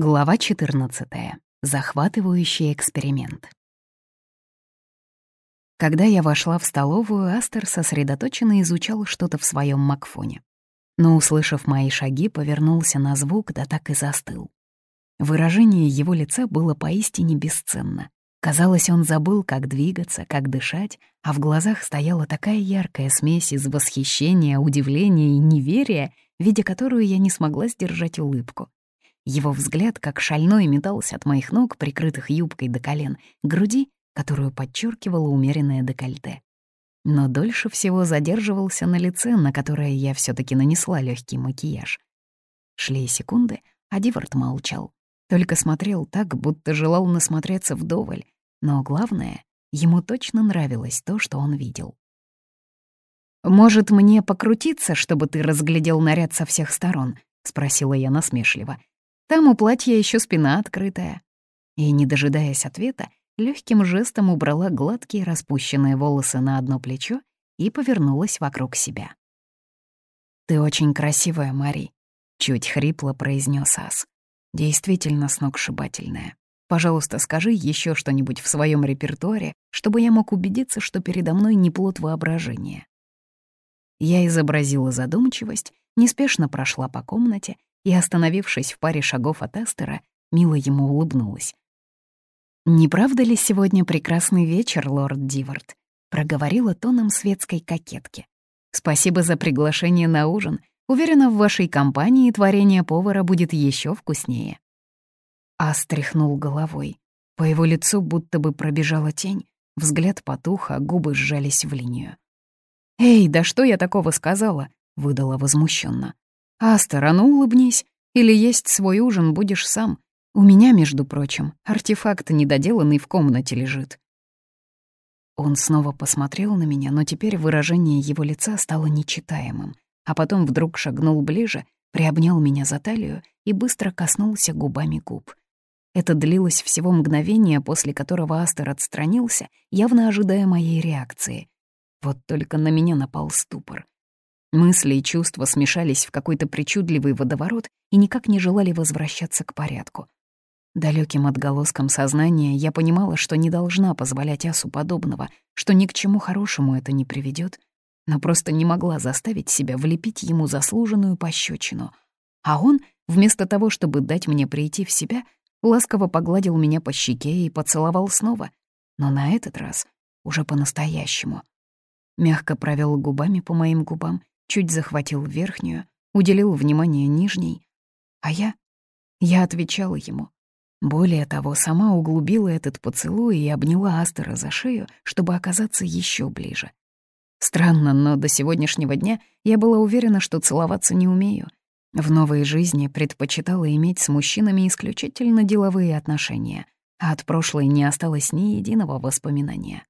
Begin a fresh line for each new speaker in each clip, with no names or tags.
Глава 14. Захватывающий эксперимент. Когда я вошла в столовую, Астер сосредоточенно изучал что-то в своем макфоне. Но, услышав мои шаги, повернулся на звук, да так и застыл. Выражение его лица было поистине бесценно. Казалось, он забыл, как двигаться, как дышать, а в глазах стояла такая яркая смесь из восхищения, удивления и неверия, видя которую я не смогла сдержать улыбку. Его взгляд, как шальной, метался от моих ног, прикрытых юбкой до колен, груди, которую подчеркивало умеренное декольте. Но дольше всего задерживался на лице, на которое я все таки нанесла легкий макияж. Шли секунды, а Дивард молчал. Только смотрел так, будто желал насмотреться вдоволь. Но главное, ему точно нравилось то, что он видел. «Может, мне покрутиться, чтобы ты разглядел наряд со всех сторон?» — спросила я насмешливо. «Там у платья еще спина открытая». И, не дожидаясь ответа, легким жестом убрала гладкие распущенные волосы на одно плечо и повернулась вокруг себя. «Ты очень красивая, Мари», — чуть хрипло произнес Ас. Действительно сногсшибательная. Пожалуйста, скажи еще что-нибудь в своем репертуаре, чтобы я мог убедиться, что передо мной не плод воображения. Я изобразила задумчивость, неспешно прошла по комнате и, остановившись в паре шагов от Астера, мило ему улыбнулась. «Не правда ли сегодня прекрасный вечер, лорд Дивард?» — проговорила тоном светской кокетки. «Спасибо за приглашение на ужин. Уверена, в вашей компании творение повара будет еще вкуснее». А стряхнул головой. По его лицу будто бы пробежала тень, взгляд потух, а губы сжались в линию. «Эй, да что я такого сказала?» — выдала возмущенно. «Астер, а ну улыбнись, или есть свой ужин будешь сам. У меня, между прочим, артефакт недоделанный в комнате лежит». Он снова посмотрел на меня, но теперь выражение его лица стало нечитаемым а потом вдруг шагнул ближе, приобнял меня за талию и быстро коснулся губами губ. Это длилось всего мгновение, после которого Астер отстранился, явно ожидая моей реакции. Вот только на меня напал ступор. Мысли и чувства смешались в какой-то причудливый водоворот и никак не желали возвращаться к порядку. Далеким отголоском сознания я понимала, что не должна позволять Асу подобного, что ни к чему хорошему это не приведет, но просто не могла заставить себя влепить ему заслуженную пощечину. А он, вместо того, чтобы дать мне прийти в себя, ласково погладил меня по щеке и поцеловал снова, но на этот раз уже по-настоящему. Мягко провел губами по моим губам, чуть захватил верхнюю, уделил внимание нижней, а я... Я отвечала ему. Более того, сама углубила этот поцелуй и обняла Астера за шею, чтобы оказаться еще ближе. Странно, но до сегодняшнего дня я была уверена, что целоваться не умею. В новой жизни предпочитала иметь с мужчинами исключительно деловые отношения, а от прошлой не осталось ни единого воспоминания.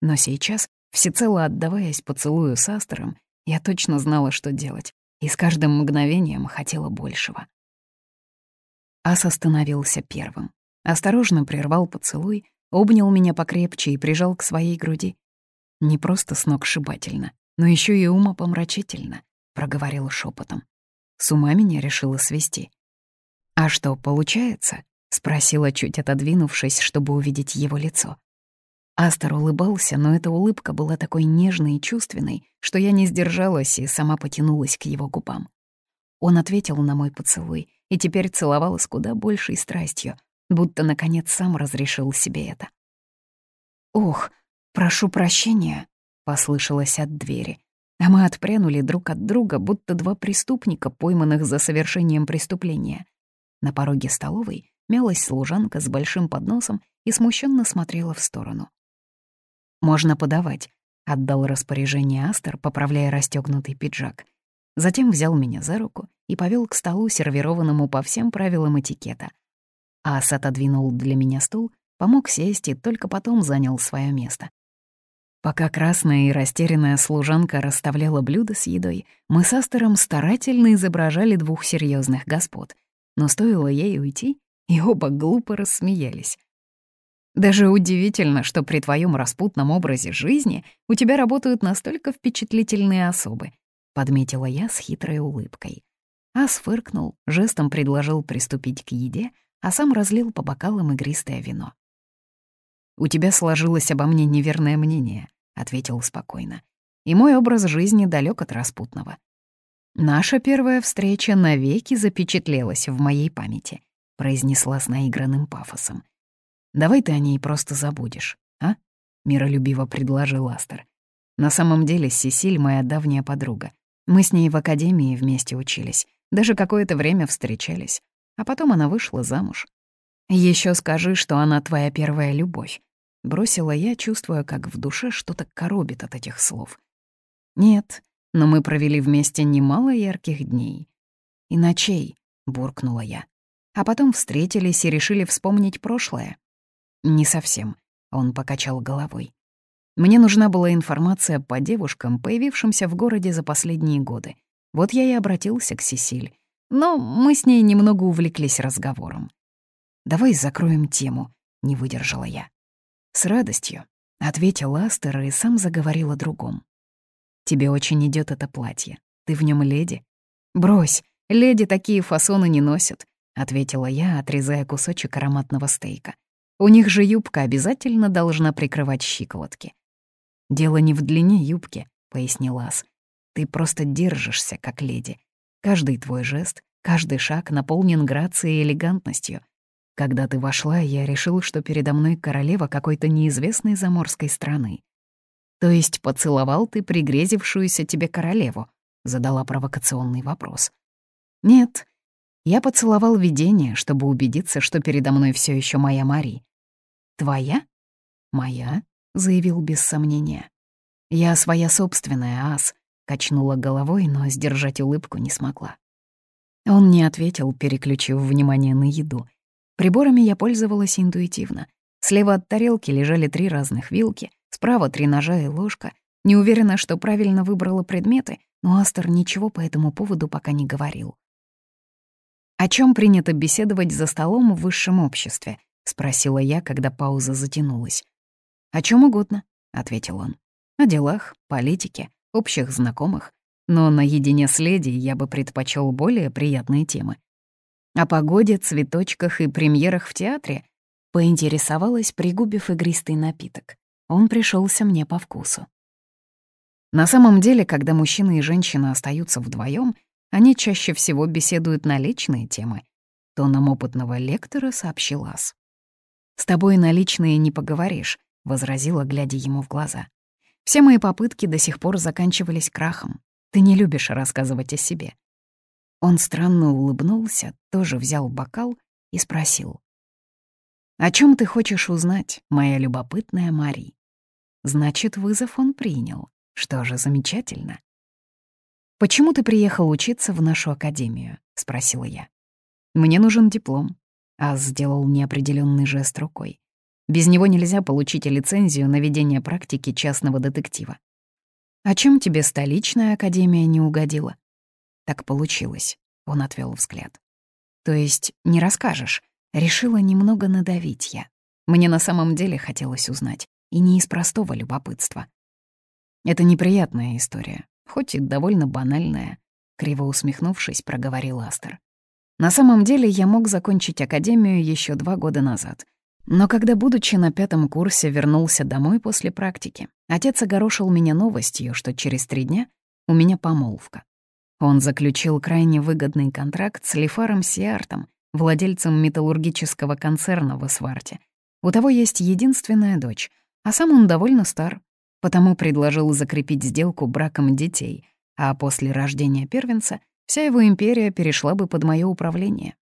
Но сейчас, всецело отдаваясь поцелую с Астером, я точно знала, что делать, и с каждым мгновением хотела большего. Ас остановился первым. Осторожно прервал поцелуй, обнял меня покрепче и прижал к своей груди, не просто сногсшибательно, но еще и умопомрачительно, проговорила шепотом. С ума меня решила свести. А что, получается? спросила, чуть отодвинувшись, чтобы увидеть его лицо. Астер улыбался, но эта улыбка была такой нежной и чувственной, что я не сдержалась и сама потянулась к его губам. Он ответил на мой поцелуй и теперь целовал с куда большей страстью, будто, наконец, сам разрешил себе это. Ох, «Прошу прощения», — послышалось от двери. А мы отпрянули друг от друга, будто два преступника, пойманных за совершением преступления. На пороге столовой мялась служанка с большим подносом и смущенно смотрела в сторону. «Можно подавать», — отдал распоряжение Астер, поправляя расстегнутый пиджак. Затем взял меня за руку и повел к столу, сервированному по всем правилам этикета. Ас отодвинул для меня стул, помог сесть и только потом занял свое место. Пока красная и растерянная служанка расставляла блюда с едой, мы с Астером старательно изображали двух серьезных господ. Но стоило ей уйти, и оба глупо рассмеялись. Даже удивительно, что при твоем распутном образе жизни у тебя работают настолько впечатлительные особы, подметила я с хитрой улыбкой. Ас фыркнул, жестом предложил приступить к еде, а сам разлил по бокалам игристое вино. «У тебя сложилось обо мне неверное мнение», — ответил спокойно. «И мой образ жизни далек от распутного. Наша первая встреча навеки запечатлелась в моей памяти», — произнесла с наигранным пафосом. «Давай ты о ней просто забудешь, а?» — миролюбиво предложил Астер. «На самом деле Сесиль — моя давняя подруга. Мы с ней в академии вместе учились, даже какое-то время встречались, а потом она вышла замуж. Еще скажи, что она твоя первая любовь», — бросила я, чувствуя, как в душе что-то коробит от этих слов. «Нет, но мы провели вместе немало ярких дней. И ночей», — буркнула я. А потом встретились и решили вспомнить прошлое. «Не совсем», — он покачал головой. «Мне нужна была информация по девушкам, появившимся в городе за последние годы. Вот я и обратился к Сесиль. Но мы с ней немного увлеклись разговором. «Давай закроем тему», — не выдержала я. «С радостью», — ответил Астер и сам заговорил о другом. «Тебе очень идет это платье. Ты в нем леди?» «Брось, леди такие фасоны не носят», — ответила я, отрезая кусочек ароматного стейка. У них же юбка обязательно должна прикрывать щиколотки. «Дело не в длине юбки», — пояснил Ас. «Ты просто держишься, как леди. Каждый твой жест, каждый шаг наполнен грацией и элегантностью. Когда ты вошла, я решил, что передо мной королева какой-то неизвестной заморской страны. То есть поцеловал ты пригрезившуюся тебе королеву?» — задала провокационный вопрос. «Нет, я поцеловал видение, чтобы убедиться, что передо мной все еще моя Мари. «Твоя?» «Моя», — заявил без сомнения. «Я своя собственная, ас», — качнула головой, но сдержать улыбку не смогла. Он не ответил, переключив внимание на еду. Приборами я пользовалась интуитивно. Слева от тарелки лежали три разных вилки, справа три ножа и ложка. Не уверена, что правильно выбрала предметы, но Астер ничего по этому поводу пока не говорил. О чем принято беседовать за столом в высшем обществе? — спросила я, когда пауза затянулась. «О чем угодно», — ответил он. «О делах, политике, общих знакомых. Но наедине с леди я бы предпочел более приятные темы. О погоде, цветочках и премьерах в театре поинтересовалась, пригубив игристый напиток. Он пришелся мне по вкусу. На самом деле, когда мужчина и женщина остаются вдвоем, они чаще всего беседуют на личные темы. Тоном опытного лектора сообщил Ас. «С тобой на личные не поговоришь», — возразила, глядя ему в глаза. «Все мои попытки до сих пор заканчивались крахом. Ты не любишь рассказывать о себе». Он странно улыбнулся, тоже взял бокал и спросил. «О чем ты хочешь узнать, моя любопытная Мари?» Значит, вызов он принял. Что же, замечательно. «Почему ты приехал учиться в нашу академию?» — спросила я. «Мне нужен диплом. Аз сделал неопределенный жест рукой. Без него нельзя получить лицензию на ведение практики частного детектива. «А чем тебе столичная академия не угодила?» «Так получилось», — он отвел взгляд. «То есть не расскажешь?» Решила немного надавить я. Мне на самом деле хотелось узнать, и не из простого любопытства. «Это неприятная история, хоть и довольно банальная», — криво усмехнувшись, проговорил Астер. На самом деле я мог закончить академию еще два года назад. Но когда, будучи на пятом курсе, вернулся домой после практики, отец огорошил меня новостью, что через три дня у меня помолвка. Он заключил крайне выгодный контракт с Лифаром Сиартом, владельцем металлургического концерна в Эсварте. У того есть единственная дочь, а сам он довольно стар, потому предложил закрепить сделку браком детей, а после рождения первенца вся его империя перешла бы под мое управление.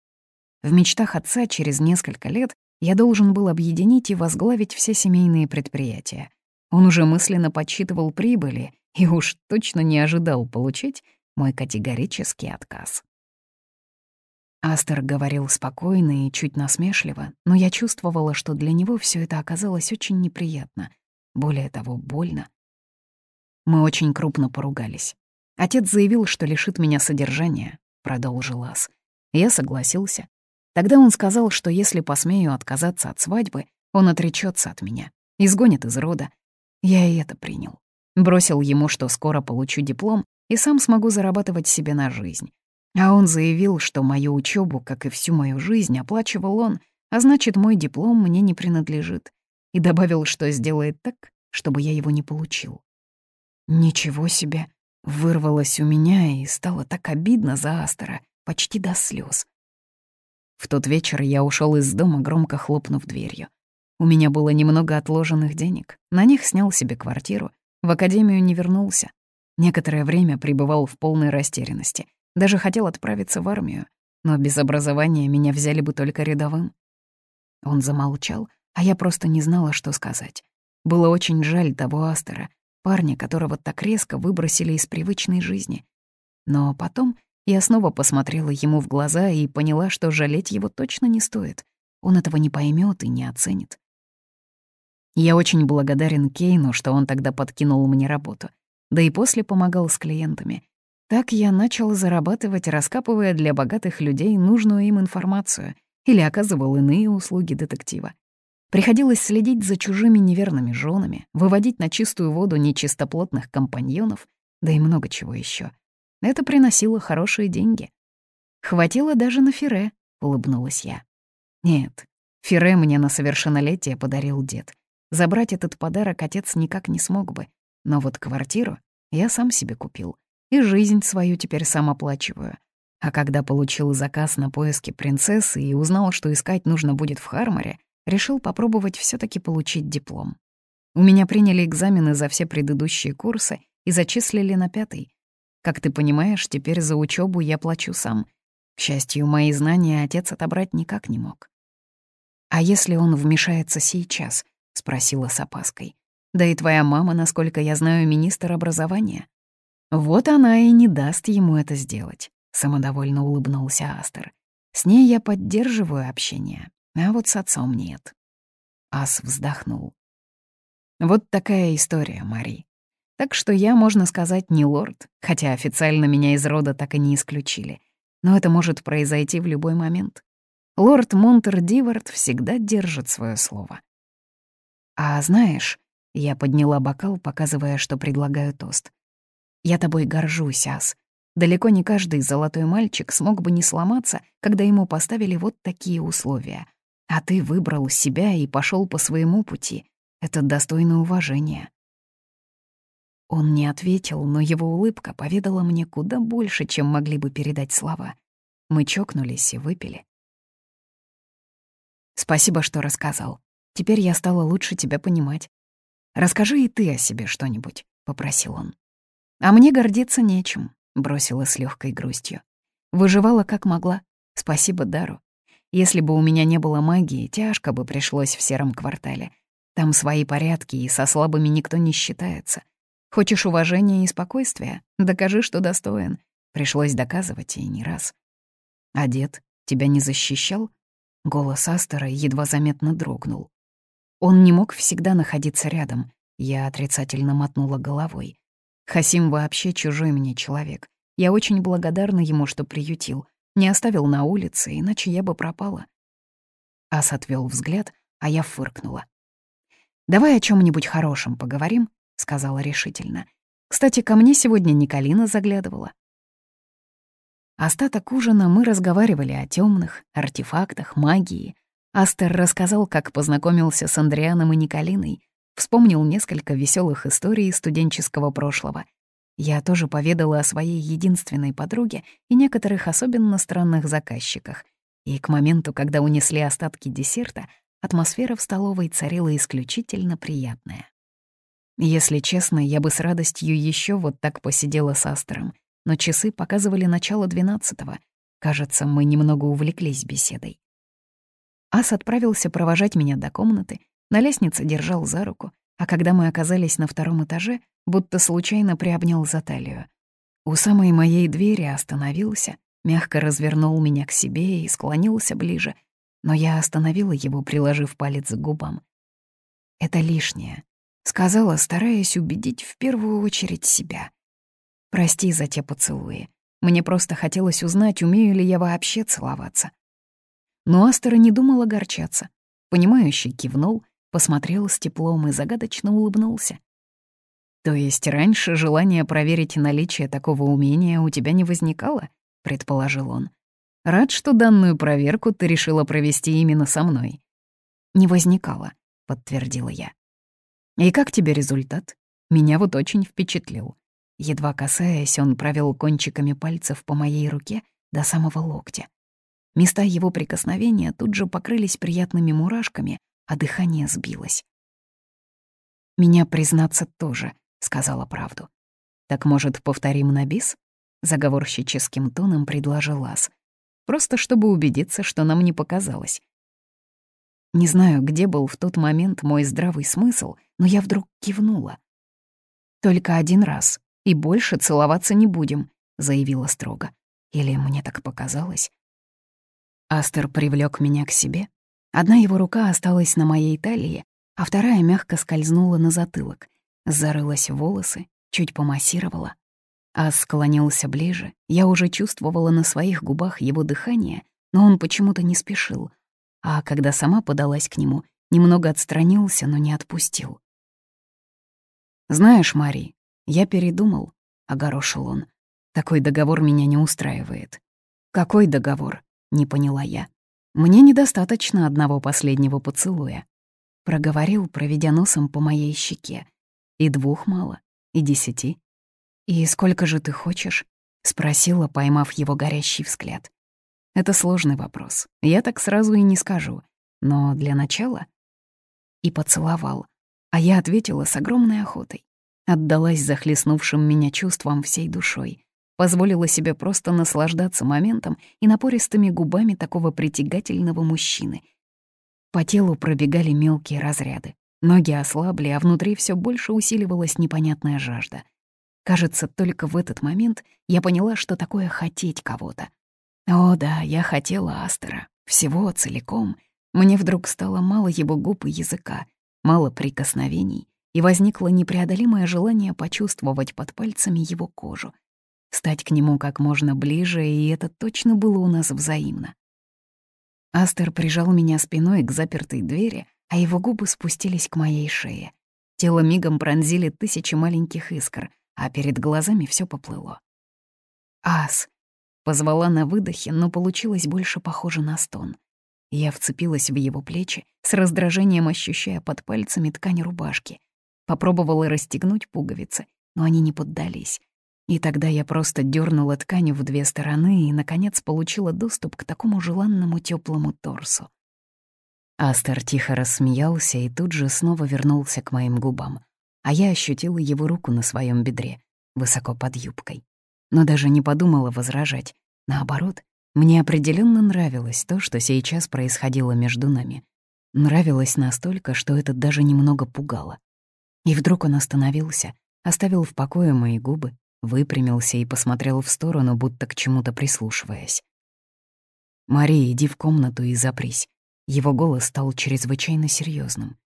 В мечтах отца через несколько лет я должен был объединить и возглавить все семейные предприятия. Он уже мысленно подсчитывал прибыли и уж точно не ожидал получить мой категорический отказ. Астер говорил спокойно и чуть насмешливо, но я чувствовала, что для него все это оказалось очень неприятно, более того, больно. Мы очень крупно поругались. Отец заявил, что лишит меня содержания, продолжил Ас. Я согласился. Тогда он сказал, что если посмею отказаться от свадьбы, он отречется от меня, изгонит из рода. Я и это принял. Бросил ему, что скоро получу диплом и сам смогу зарабатывать себе на жизнь. А он заявил, что мою учебу, как и всю мою жизнь, оплачивал он, а значит, мой диплом мне не принадлежит. И добавил, что сделает так, чтобы я его не получил. Ничего себе! Вырвалось у меня и стало так обидно за Астера, почти до слез. В тот вечер я ушел из дома, громко хлопнув дверью. У меня было немного отложенных денег, на них снял себе квартиру, в академию не вернулся. Некоторое время пребывал в полной растерянности, даже хотел отправиться в армию, но без образования меня взяли бы только рядовым. Он замолчал, а я просто не знала, что сказать. Было очень жаль того Астера, парня, которого так резко выбросили из привычной жизни. Но потом я снова посмотрела ему в глаза и поняла, что жалеть его точно не стоит. Он этого не поймет и не оценит. Я очень благодарен Кейну, что он тогда подкинул мне работу. Да и после помогал с клиентами. Так я начал зарабатывать, раскапывая для богатых людей нужную им информацию или оказывал иные услуги детектива. Приходилось следить за чужими неверными женами, выводить на чистую воду нечистоплотных компаньонов, да и много чего еще. Это приносило хорошие деньги. Хватило даже на фире, улыбнулась я. Нет, фире мне на совершеннолетие подарил дед. Забрать этот подарок отец никак не смог бы, но вот квартиру я сам себе купил — и жизнь свою теперь сам оплачиваю. А когда получил заказ на поиски принцессы и узнал, что искать нужно будет в Харморе, решил попробовать все таки получить диплом. У меня приняли экзамены за все предыдущие курсы и зачислили на пятый. Как ты понимаешь, теперь за учебу я плачу сам. К счастью, мои знания отец отобрать никак не мог. «А если он вмешается сейчас?» — спросила с опаской. «Да и твоя мама, насколько я знаю, министр образования». Вот она и не даст ему это сделать, самодовольно улыбнулся Астер. С ней я поддерживаю общение, а вот с отцом нет. Ас вздохнул. Вот такая история, Мари. Так что я, можно сказать, не лорд, хотя официально меня из рода так и не исключили. Но это может произойти в любой момент. Лорд Монтер Дивард всегда держит свое слово. А знаешь, я подняла бокал, показывая, что предлагаю тост. Я тобой горжусь, Ас. Далеко не каждый золотой мальчик смог бы не сломаться, когда ему поставили вот такие условия. А ты выбрал себя и пошел по своему пути. Это достойно уважения. Он не ответил, но его улыбка поведала мне куда больше, чем могли бы передать слова. Мы чокнулись и выпили. «Спасибо, что рассказал. Теперь я стала лучше тебя понимать. Расскажи и ты о себе что-нибудь», — попросил он. «А мне гордиться нечем», — бросила с легкой грустью. Выживала как могла. Спасибо Дару. Если бы у меня не было магии, тяжко бы пришлось в сером квартале. Там свои порядки, и со слабыми никто не считается. Хочешь уважения и спокойствия? Докажи, что достоин. Пришлось доказывать и не раз. А дед тебя не защищал? Голос Астера едва заметно дрогнул. Он не мог всегда находиться рядом. Я отрицательно мотнула головой. Хасим вообще чужой мне человек. Я очень благодарна ему, что приютил. Не оставил на улице, иначе я бы пропала. Ас отвел взгляд, а я фыркнула. «Давай о чем нибудь хорошем поговорим», — сказала решительно. «Кстати, ко мне сегодня Николина заглядывала». Остаток ужина мы разговаривали о темных, артефактах, магии. Астер рассказал, как познакомился с Андрианом и Николиной, Вспомнил несколько веселых историй студенческого прошлого. Я тоже поведала о своей единственной подруге и некоторых особенно странных заказчиках. И к моменту, когда унесли остатки десерта, атмосфера в столовой царила исключительно приятная. Если честно, я бы с радостью еще вот так посидела с Астером, но часы показывали начало двенадцатого. Кажется, мы немного увлеклись беседой. Ас отправился провожать меня до комнаты, на лестнице держал за руку, а когда мы оказались на втором этаже, будто случайно приобнял за талию. У самой моей двери остановился, мягко развернул меня к себе и склонился ближе, но я остановила его, приложив палец к губам. «Это лишнее», — сказала, стараясь убедить в первую очередь себя. «Прости за те поцелуи. Мне просто хотелось узнать, умею ли я вообще целоваться». Но Астера не думал огорчаться. Понимающий кивнул — посмотрел с теплом и загадочно улыбнулся. «То есть раньше желание проверить наличие такого умения у тебя не возникало?» предположил он. «Рад, что данную проверку ты решила провести именно со мной». «Не возникало», — подтвердила я. «И как тебе результат? Меня вот очень впечатлил». Едва касаясь, он провел кончиками пальцев по моей руке до самого локтя. Места его прикосновения тут же покрылись приятными мурашками, а дыхание сбилось. «Меня, признаться, тоже», — сказала правду. «Так, может, повторим на бис?» — заговорщическим тоном предложил Ас. «Просто чтобы убедиться, что нам не показалось». Не знаю, где был в тот момент мой здравый смысл, но я вдруг кивнула. «Только один раз, и больше целоваться не будем», — заявила строго. Или мне так показалось? Астер привлек меня к себе. Одна его рука осталась на моей талии, а вторая мягко скользнула на затылок, зарылась в волосы, чуть помассировала. А склонился ближе, я уже чувствовала на своих губах его дыхание, но он почему-то не спешил. А когда сама подалась к нему, немного отстранился, но не отпустил. «Знаешь, Мари, я передумал», — огорошил он. «Такой договор меня не устраивает». «Какой договор?» — не поняла я. «Мне недостаточно одного последнего поцелуя». Проговорил, проведя носом по моей щеке. «И двух мало, и десяти». «И сколько же ты хочешь?» — спросила, поймав его горящий взгляд. «Это сложный вопрос. Я так сразу и не скажу. Но для начала...» И поцеловал. А я ответила с огромной охотой. Отдалась захлестнувшим меня чувствам всей душой. Позволила себе просто наслаждаться моментом и напористыми губами такого притягательного мужчины — по телу пробегали мелкие разряды. Ноги ослабли, а внутри все больше усиливалась непонятная жажда. Кажется, только в этот момент я поняла, что такое хотеть кого-то. О да, я хотела Астера. Всего целиком. Мне вдруг стало мало его губ и языка, мало прикосновений, и возникло непреодолимое желание почувствовать под пальцами его кожу. Стать к нему как можно ближе, и это точно было у нас взаимно. Астер прижал меня спиной к запертой двери, а его губы спустились к моей шее. Тело мигом пронзили тысячи маленьких искр, а перед глазами все поплыло. «Ас!» — позвала на выдохе, но получилось больше похоже на стон. Я вцепилась в его плечи, с раздражением ощущая под пальцами ткань рубашки. Попробовала расстегнуть пуговицы, но они не поддались. И тогда я просто дернула ткань в две стороны и, наконец, получила доступ к такому желанному теплому торсу. Астер тихо рассмеялся и тут же снова вернулся к моим губам, а я ощутила его руку на своем бедре, высоко под юбкой. Но даже не подумала возражать. Наоборот, мне определенно нравилось то, что сейчас происходило между нами. Нравилось настолько, что это даже немного пугало. И вдруг он остановился, оставил в покое мои губы, выпрямился и посмотрел в сторону, будто к чему-то прислушиваясь. «Мария, иди в комнату и запрись». Его голос стал чрезвычайно серьезным.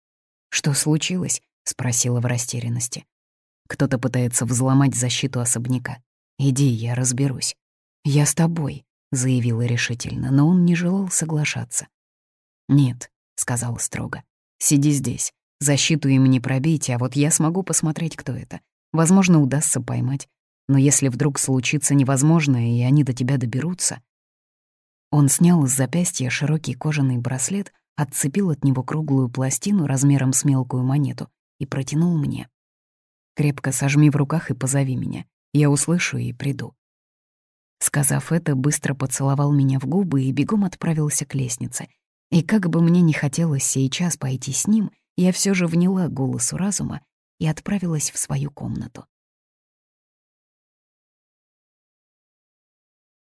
«Что случилось?» — спросила в растерянности. «Кто-то пытается взломать защиту особняка. Иди, я разберусь». «Я с тобой», — заявила решительно, но он не желал соглашаться. «Нет», — сказал строго, — «сиди здесь. Защиту им не пробить, а вот я смогу посмотреть, кто это. Возможно, удастся поймать. Но если вдруг случится невозможное, и они до тебя доберутся... Он снял с запястья широкий кожаный браслет, отцепил от него круглую пластину размером с мелкую монету и протянул мне. «Крепко сожми в руках и позови меня. Я услышу и приду». Сказав это, быстро поцеловал меня в губы и бегом отправился к лестнице. И как бы мне не хотелось сейчас пойти с ним, я все же вняла голосу разума и отправилась в свою комнату.